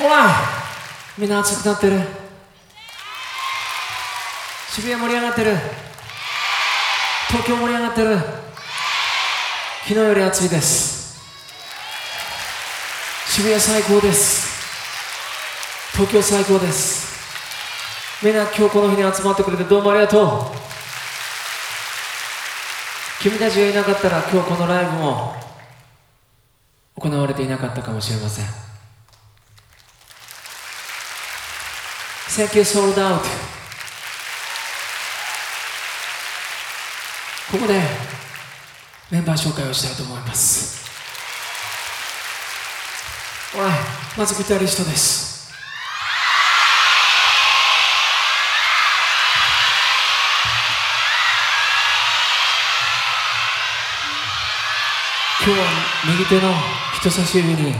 ほらみんな熱くなってる。渋谷盛り上がってる。東京盛り上がってる。昨日より暑いです。渋谷最高です。東京最高です。みんな今日この日に集まってくれてどうもありがとう。君たちがいなかったら今日このライブも行われていなかったかもしれません。Thank you sold out ここでメンバー紹介をしたいと思います。はいまずギタリストです。今日は右手の人差し指に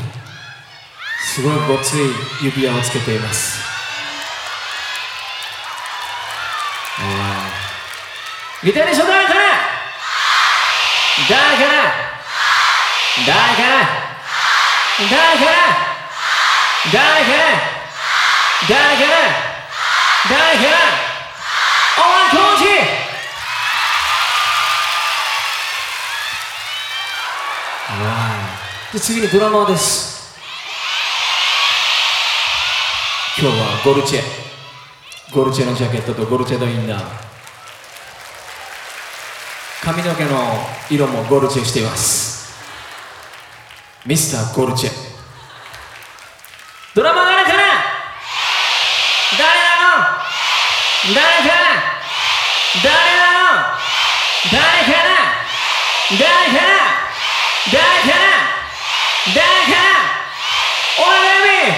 すごいごつい指輪をつけています。ギタリスト誰かな誰かな誰かな誰かな誰かな誰かな誰かなおいコーチで次にドラマーです。今日はゴルチェ。ゴルチェのジャケットとゴルチェのインナー。髪の毛の色もゴルチェしています。ミスターゴルチェ。ドラマー誰かな誰なの？誰かな誰なの？誰かな誰かな誰かな誰かおいレミ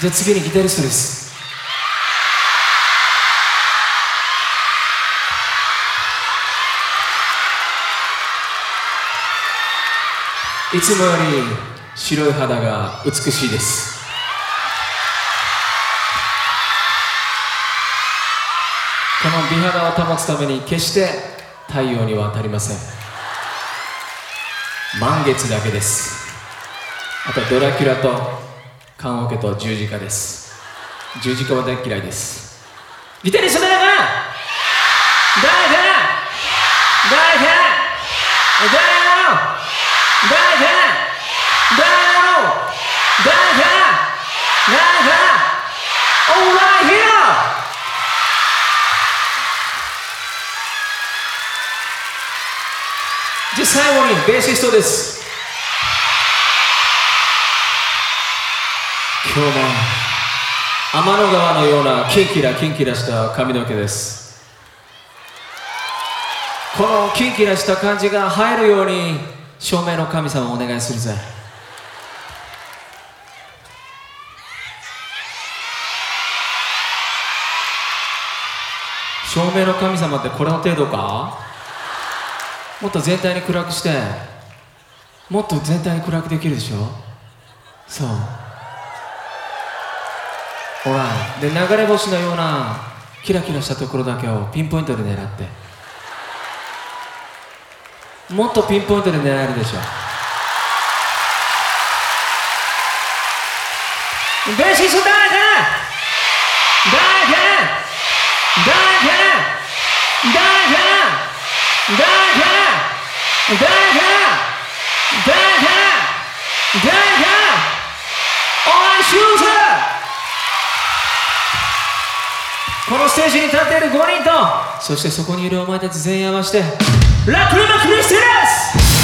じゃあ次にギタリストですいつもより白い肌が美しいです。この美肌を保つために決して太陽には当たりません。満月だけです。あとドラキュラと棺桶と十字架です。十字架は大嫌いです。ギタリスト誰かな誰かな誰かなじゃ最後にベーシストです。今日も天の川のようなキンキラキンキラした髪の毛です。このキンキラした感じが入るように照明の神様お願いするぜ。照明の神様ってこれの程度か？もっと全体に暗くして。もっと全体に暗くできるでしょ。そう。ほらで流れ星のようなキラキラしたところだけをピンポイントで狙って。もっとピンポイントで狙えるでしょ。ベーシスト誰かな誰おいシューズこのステージに立っている5人とそしてそこにいるお前たち全員合わせてラクレマクリスティラス